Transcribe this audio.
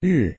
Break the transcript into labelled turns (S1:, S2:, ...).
S1: 日